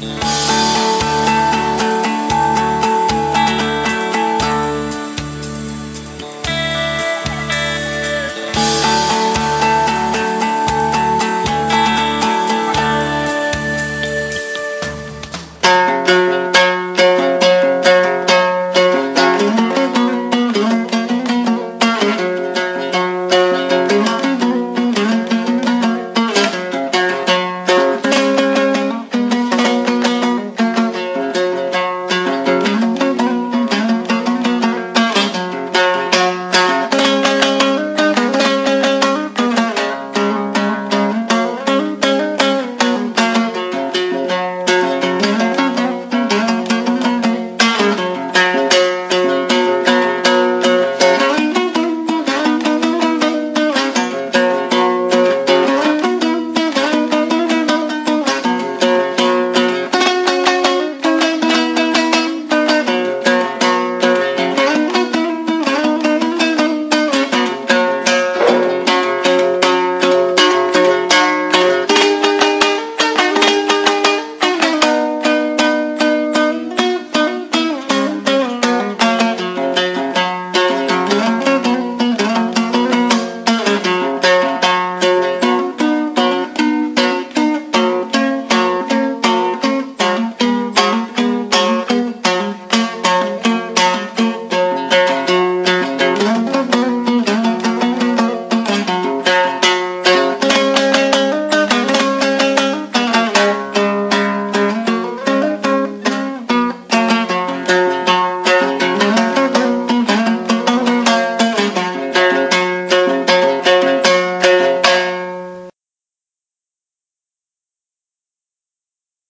Yeah.